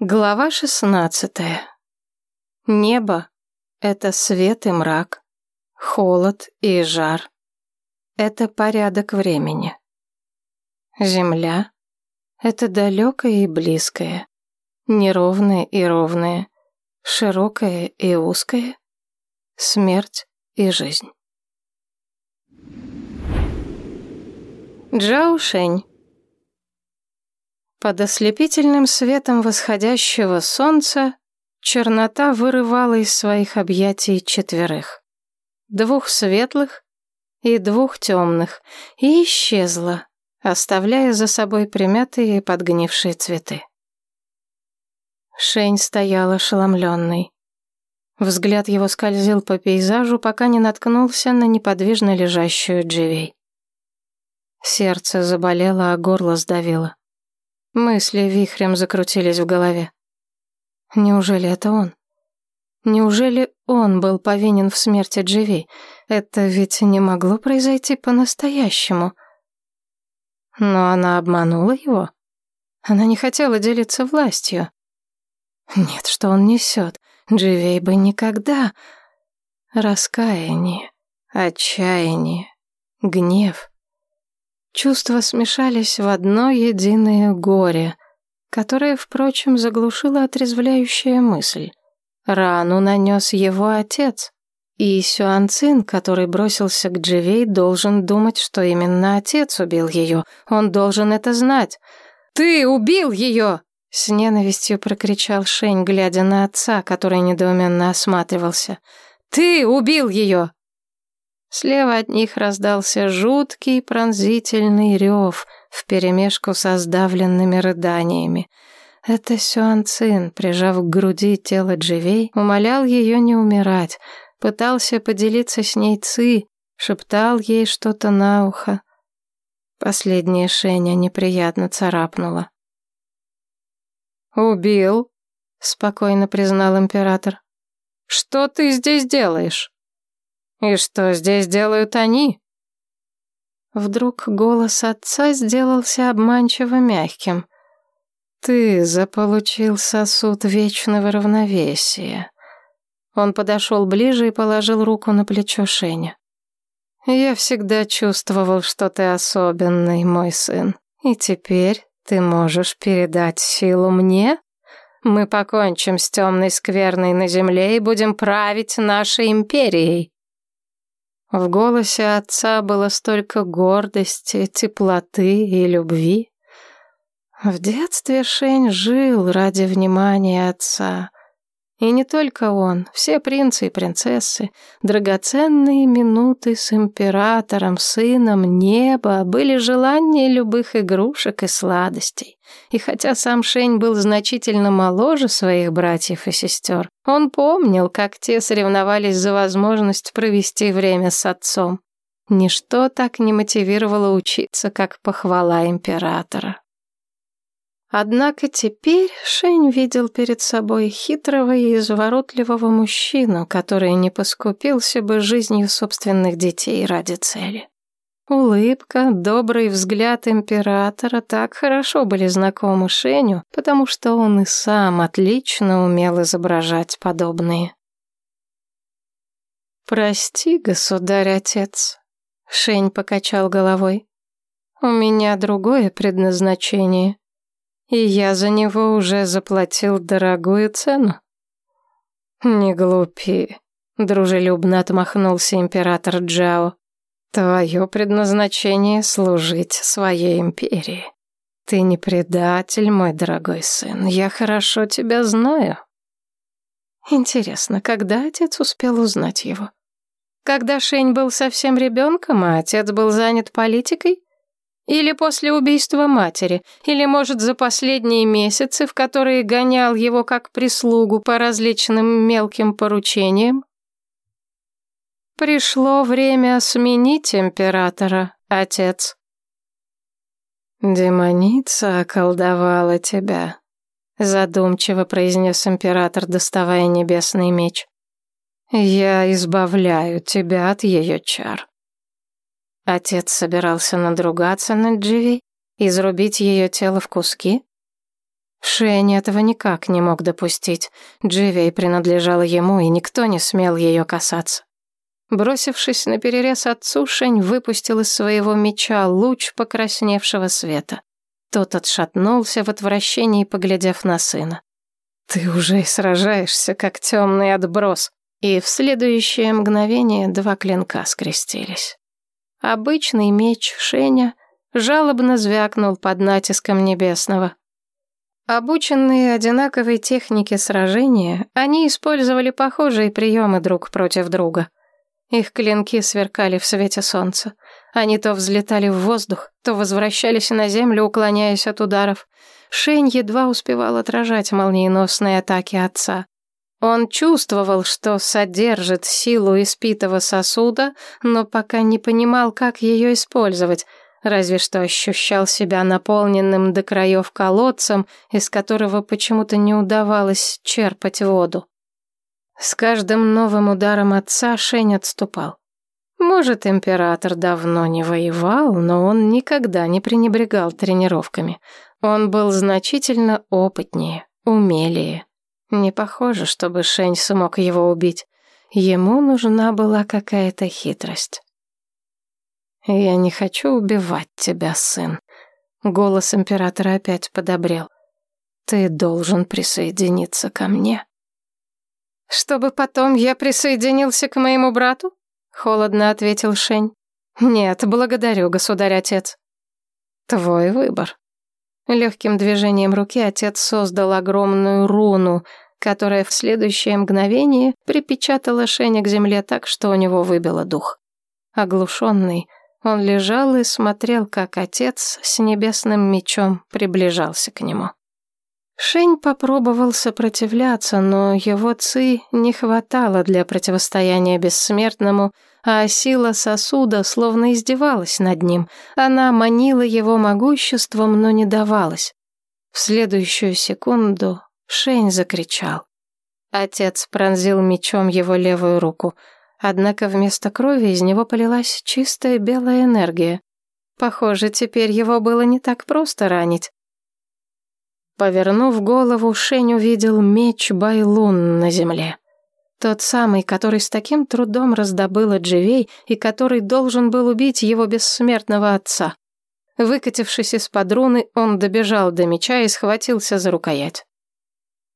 Глава шестнадцатая. Небо — это свет и мрак, холод и жар. Это порядок времени. Земля — это далекое и близкое, неровное и ровное, широкое и узкое, смерть и жизнь. Джао Шень под ослепительным светом восходящего солнца чернота вырывала из своих объятий четверых. Двух светлых и двух темных, и исчезла, оставляя за собой примятые и подгнившие цветы. Шень стоял ошеломленный. Взгляд его скользил по пейзажу, пока не наткнулся на неподвижно лежащую Дживей. Сердце заболело, а горло сдавило. Мысли вихрем закрутились в голове. Неужели это он? Неужели он был повинен в смерти Дживи? Это ведь не могло произойти по-настоящему. Но она обманула его. Она не хотела делиться властью. Нет, что он несет? Дживей бы никогда. Раскаяние, отчаяние, гнев — Чувства смешались в одно единое горе, которое, впрочем, заглушило отрезвляющая мысль. Рану нанес его отец. И Сюанцин, который бросился к Дживей, должен думать, что именно отец убил ее. Он должен это знать. «Ты убил ее!» С ненавистью прокричал Шень, глядя на отца, который недоуменно осматривался. «Ты убил ее!» Слева от них раздался жуткий пронзительный рев вперемешку со сдавленными рыданиями. Это Сюанцин, прижав к груди тело Дживей, умолял ее не умирать, пытался поделиться с ней Ци, шептал ей что-то на ухо. Последняя Шеня неприятно царапнула. «Убил», — спокойно признал император. «Что ты здесь делаешь?» «И что здесь делают они?» Вдруг голос отца сделался обманчиво мягким. «Ты заполучил сосуд вечного равновесия». Он подошел ближе и положил руку на плечо Шеня. «Я всегда чувствовал, что ты особенный, мой сын. И теперь ты можешь передать силу мне? Мы покончим с темной скверной на земле и будем править нашей империей». В голосе отца было столько гордости, теплоты и любви. В детстве Шень жил ради внимания отца, и не только он, все принцы и принцессы, драгоценные минуты с императором, сыном неба были желания любых игрушек и сладостей. И хотя сам Шень был значительно моложе своих братьев и сестер, он помнил, как те соревновались за возможность провести время с отцом. Ничто так не мотивировало учиться, как похвала императора. Однако теперь Шень видел перед собой хитрого и изворотливого мужчину, который не поскупился бы жизнью собственных детей ради цели. Улыбка, добрый взгляд императора так хорошо были знакомы Шеню, потому что он и сам отлично умел изображать подобные. «Прости, государь-отец», — Шень покачал головой. «У меня другое предназначение» и я за него уже заплатил дорогую цену. Не глупи, дружелюбно отмахнулся император Джао. Твое предназначение — служить своей империи. Ты не предатель, мой дорогой сын, я хорошо тебя знаю. Интересно, когда отец успел узнать его? Когда Шень был совсем ребенком, а отец был занят политикой? Или после убийства матери, или, может, за последние месяцы, в которые гонял его как прислугу по различным мелким поручениям? Пришло время сменить императора, отец. Демоница околдовала тебя, задумчиво произнес император, доставая небесный меч. Я избавляю тебя от ее чар. Отец собирался надругаться над Дживи, изрубить ее тело в куски? Шень этого никак не мог допустить. Дживей принадлежала ему, и никто не смел ее касаться. Бросившись на перерез отцу, Шень выпустил из своего меча луч покрасневшего света. Тот отшатнулся в отвращении, поглядев на сына. «Ты уже сражаешься, как темный отброс», и в следующее мгновение два клинка скрестились. Обычный меч Шеня жалобно звякнул под натиском небесного. Обученные одинаковой технике сражения, они использовали похожие приемы друг против друга. Их клинки сверкали в свете солнца. Они то взлетали в воздух, то возвращались на землю, уклоняясь от ударов. Шень едва успевал отражать молниеносные атаки отца. Он чувствовал, что содержит силу испитого сосуда, но пока не понимал, как ее использовать — разве что ощущал себя наполненным до краев колодцем, из которого почему-то не удавалось черпать воду. С каждым новым ударом отца Шень отступал. Может, император давно не воевал, но он никогда не пренебрегал тренировками. Он был значительно опытнее, умелее. Не похоже, чтобы Шень смог его убить. Ему нужна была какая-то хитрость. «Я не хочу убивать тебя, сын». Голос императора опять подобрел. «Ты должен присоединиться ко мне». «Чтобы потом я присоединился к моему брату?» Холодно ответил Шень. «Нет, благодарю, государь-отец». «Твой выбор». Легким движением руки отец создал огромную руну, которая в следующее мгновение припечатала Шеня к земле так, что у него выбило дух. Оглушенный, он лежал и смотрел, как отец с небесным мечом приближался к нему. Шень попробовал сопротивляться, но его ци не хватало для противостояния бессмертному, а сила сосуда словно издевалась над ним. Она манила его могуществом, но не давалась. В следующую секунду Шень закричал. Отец пронзил мечом его левую руку — Однако вместо крови из него полилась чистая белая энергия. Похоже, теперь его было не так просто ранить. Повернув голову, Шень увидел меч Байлун на земле. Тот самый, который с таким трудом раздобыла Дживей и который должен был убить его бессмертного отца. Выкатившись из-под руны, он добежал до меча и схватился за рукоять.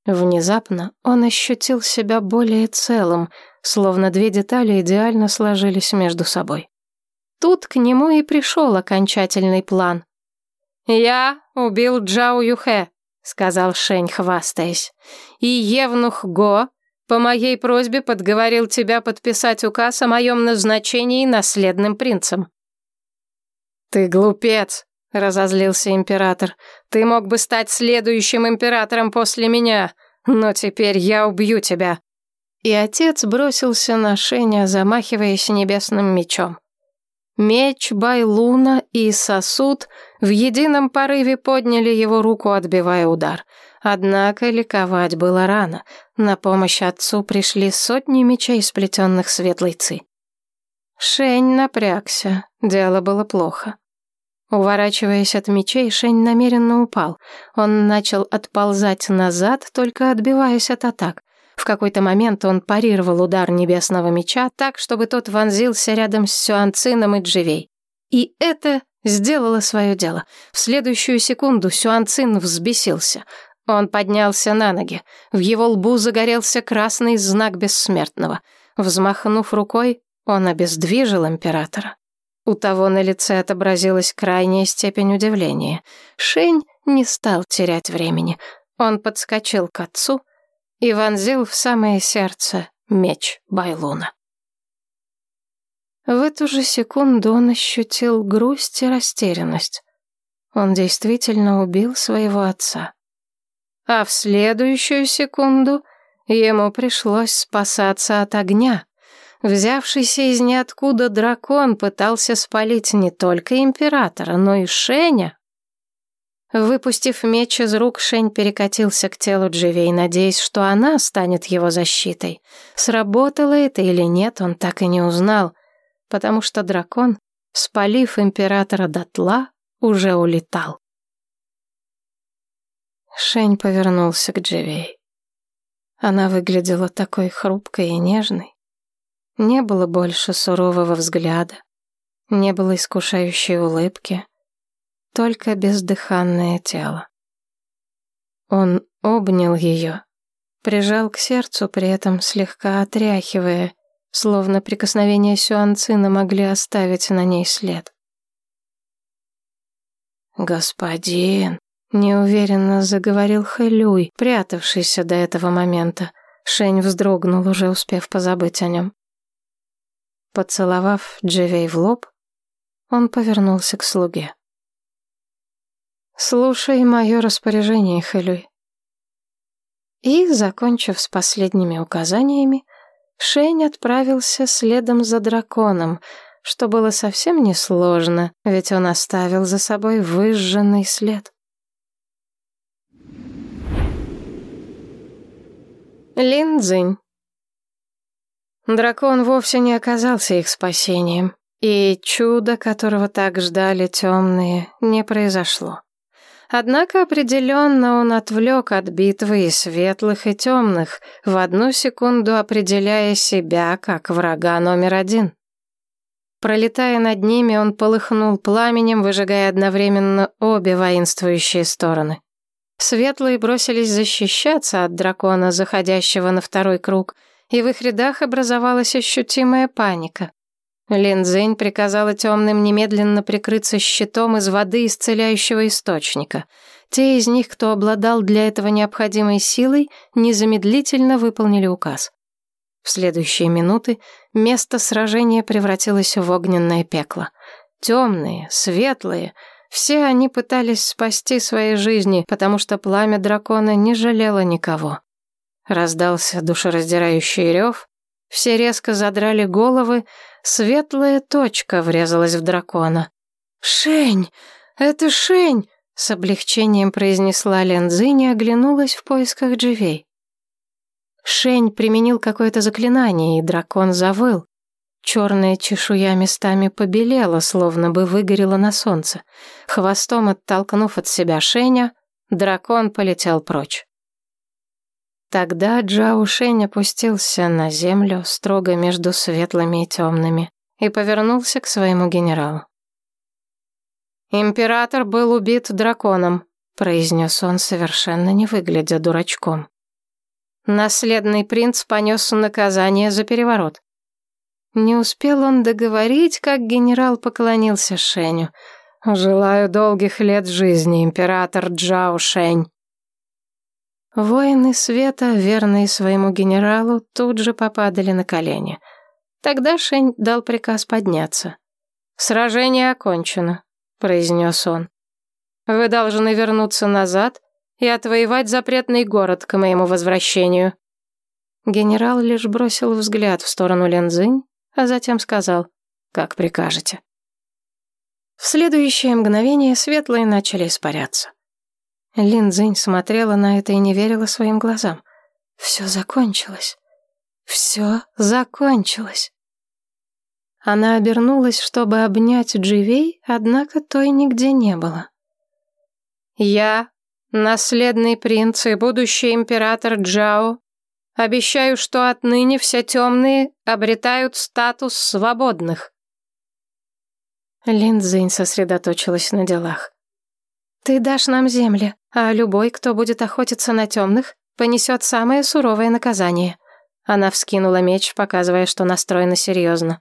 Внезапно он ощутил себя более целым, словно две детали идеально сложились между собой. Тут к нему и пришел окончательный план. «Я убил Джао Юхэ», — сказал Шень, хвастаясь. «И Евнух Го по моей просьбе подговорил тебя подписать указ о моем назначении наследным принцем». «Ты глупец», — разозлился император. «Ты мог бы стать следующим императором после меня, но теперь я убью тебя». И отец бросился на Шеня, замахиваясь небесным мечом. Меч, Байлуна и сосуд в едином порыве подняли его руку, отбивая удар. Однако ликовать было рано. На помощь отцу пришли сотни мечей, сплетенных светлой ци. Шень напрягся, дело было плохо. Уворачиваясь от мечей, Шень намеренно упал. Он начал отползать назад, только отбиваясь от атак. В какой-то момент он парировал удар небесного меча так, чтобы тот вонзился рядом с Сюанцином и Дживей. И это сделало свое дело. В следующую секунду Сюанцин взбесился. Он поднялся на ноги. В его лбу загорелся красный знак бессмертного. Взмахнув рукой, он обездвижил императора. У того на лице отобразилась крайняя степень удивления. Шень не стал терять времени. Он подскочил к отцу и вонзил в самое сердце меч Байлуна. В эту же секунду он ощутил грусть и растерянность. Он действительно убил своего отца. А в следующую секунду ему пришлось спасаться от огня. Взявшийся из ниоткуда дракон пытался спалить не только императора, но и Шеня, Выпустив меч из рук, Шень перекатился к телу Дживей, надеясь, что она станет его защитой. Сработало это или нет, он так и не узнал, потому что дракон, спалив императора дотла, уже улетал. Шень повернулся к Дживей. Она выглядела такой хрупкой и нежной. Не было больше сурового взгляда, не было искушающей улыбки, только бездыханное тело. Он обнял ее, прижал к сердцу, при этом слегка отряхивая, словно прикосновения Сюанцина могли оставить на ней след. «Господин», — неуверенно заговорил Хэлюй, прятавшийся до этого момента. Шень вздрогнул, уже успев позабыть о нем. Поцеловав Дживей в лоб, он повернулся к слуге. «Слушай мое распоряжение, Хэлюй». И, закончив с последними указаниями, Шень отправился следом за драконом, что было совсем несложно, ведь он оставил за собой выжженный след. Линдзинь. Дракон вовсе не оказался их спасением, и чудо, которого так ждали темные, не произошло. Однако определенно он отвлек от битвы и светлых, и темных, в одну секунду определяя себя как врага номер один. Пролетая над ними, он полыхнул пламенем, выжигая одновременно обе воинствующие стороны. Светлые бросились защищаться от дракона, заходящего на второй круг, и в их рядах образовалась ощутимая паника. Линдзинь приказала темным немедленно прикрыться щитом из воды исцеляющего источника. Те из них, кто обладал для этого необходимой силой, незамедлительно выполнили указ. В следующие минуты место сражения превратилось в огненное пекло. Темные, светлые, все они пытались спасти свои жизни, потому что пламя дракона не жалело никого. Раздался душераздирающий рев, все резко задрали головы, Светлая точка врезалась в дракона. «Шень! Это Шень!» С облегчением произнесла Лензинь и оглянулась в поисках Дживей. Шень применил какое-то заклинание, и дракон завыл. Черная чешуя местами побелела, словно бы выгорела на солнце. Хвостом оттолкнув от себя Шеня, дракон полетел прочь. Тогда Джао Шень опустился на землю, строго между светлыми и темными, и повернулся к своему генералу. «Император был убит драконом», — произнес он, совершенно не выглядя дурачком. Наследный принц понес наказание за переворот. Не успел он договорить, как генерал поклонился Шеню. «Желаю долгих лет жизни, император Джао Шень». Воины света, верные своему генералу, тут же попадали на колени. Тогда Шень дал приказ подняться. «Сражение окончено», — произнес он. «Вы должны вернуться назад и отвоевать запретный город к моему возвращению». Генерал лишь бросил взгляд в сторону Лензинь, а затем сказал «Как прикажете». В следующее мгновение светлые начали испаряться. Лин Цзинь смотрела на это и не верила своим глазам. Все закончилось. Все закончилось. Она обернулась, чтобы обнять Дживей, однако той нигде не было. «Я, наследный принц и будущий император Джао, обещаю, что отныне все темные обретают статус свободных». Лин Цзинь сосредоточилась на делах. «Ты дашь нам земли, а любой, кто будет охотиться на темных, понесет самое суровое наказание». Она вскинула меч, показывая, что настроена серьезно.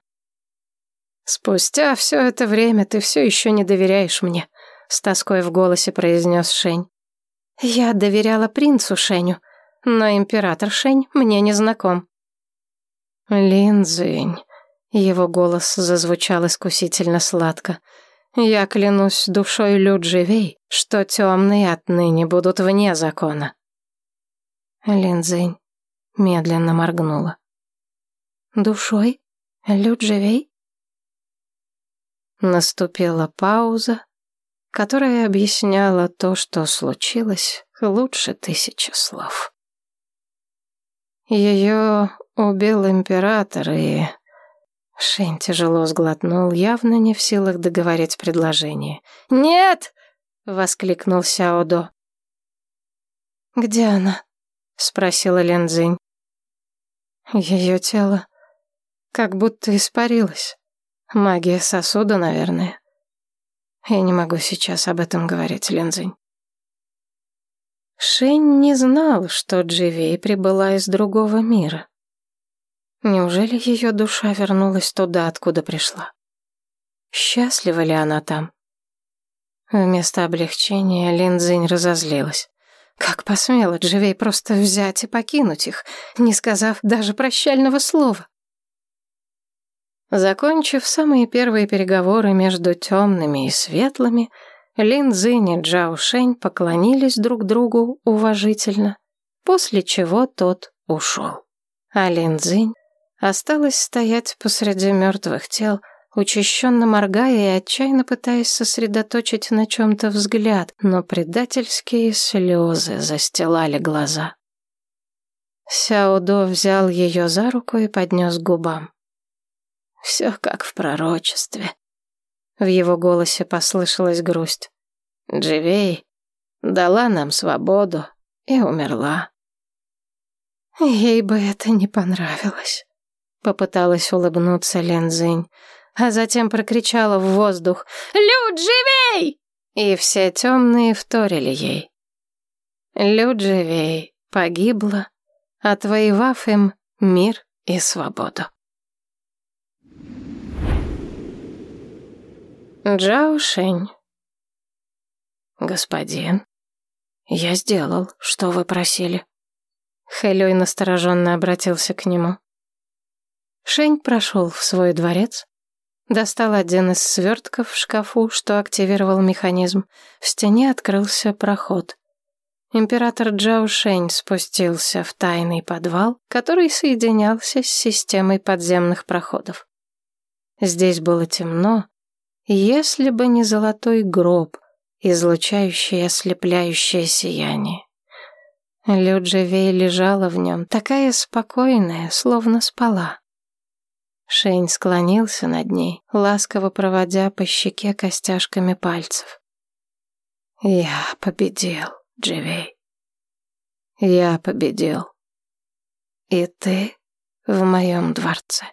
«Спустя все это время ты все еще не доверяешь мне», — с тоской в голосе произнес Шень. «Я доверяла принцу Шеню, но император Шень мне не знаком». «Линзинь», — его голос зазвучал искусительно сладко, — я клянусь душой Людживей, что темные отныне будут вне закона. Линдзинь медленно моргнула. Душой? Людживей? Наступила пауза, которая объясняла то, что случилось, лучше тысячи слов. Ее убил император, и Шень тяжело сглотнул, явно не в силах договорить предложение. «Нет!» — воскликнул Сяодо. «Где она?» — спросила Лензинь. Ее тело как будто испарилось. Магия сосуда, наверное. Я не могу сейчас об этом говорить, Лензинь. Шень не знал, что Дживей прибыла из другого мира. Неужели ее душа вернулась туда, откуда пришла? Счастлива ли она там? Вместо облегчения Линдзинь разозлилась. Как посмела Дживей просто взять и покинуть их, не сказав даже прощального слова? Закончив самые первые переговоры между темными и светлыми, Лин Цзинь и Джао Шэнь поклонились друг другу уважительно, после чего тот ушел. А Лин Цзинь осталась стоять посреди мертвых тел, учащенно моргая и отчаянно пытаясь сосредоточить на чем-то взгляд, но предательские слезы застилали глаза. Сяодо взял ее за руку и поднес к губам. Все как в пророчестве. В его голосе послышалась грусть. Дживей дала нам свободу и умерла. Ей бы это не понравилось. Попыталась улыбнуться Лензинь, а затем прокричала в воздух «Люд, живей!» И все темные вторили ей. Люд живей погибла, отвоевав им мир и свободу. Джао Шень. Господин, я сделал, что вы просили. Хэлюй настороженно обратился к нему. Шень прошел в свой дворец, достал один из свертков в шкафу, что активировал механизм. В стене открылся проход. Император Джао Шень спустился в тайный подвал, который соединялся с системой подземных проходов. Здесь было темно, если бы не золотой гроб, излучающий ослепляющее сияние. Люджевей лежала в нем, такая спокойная, словно спала. Шейн склонился над ней, ласково проводя по щеке костяшками пальцев. «Я победил, Дживей. Я победил. И ты в моем дворце».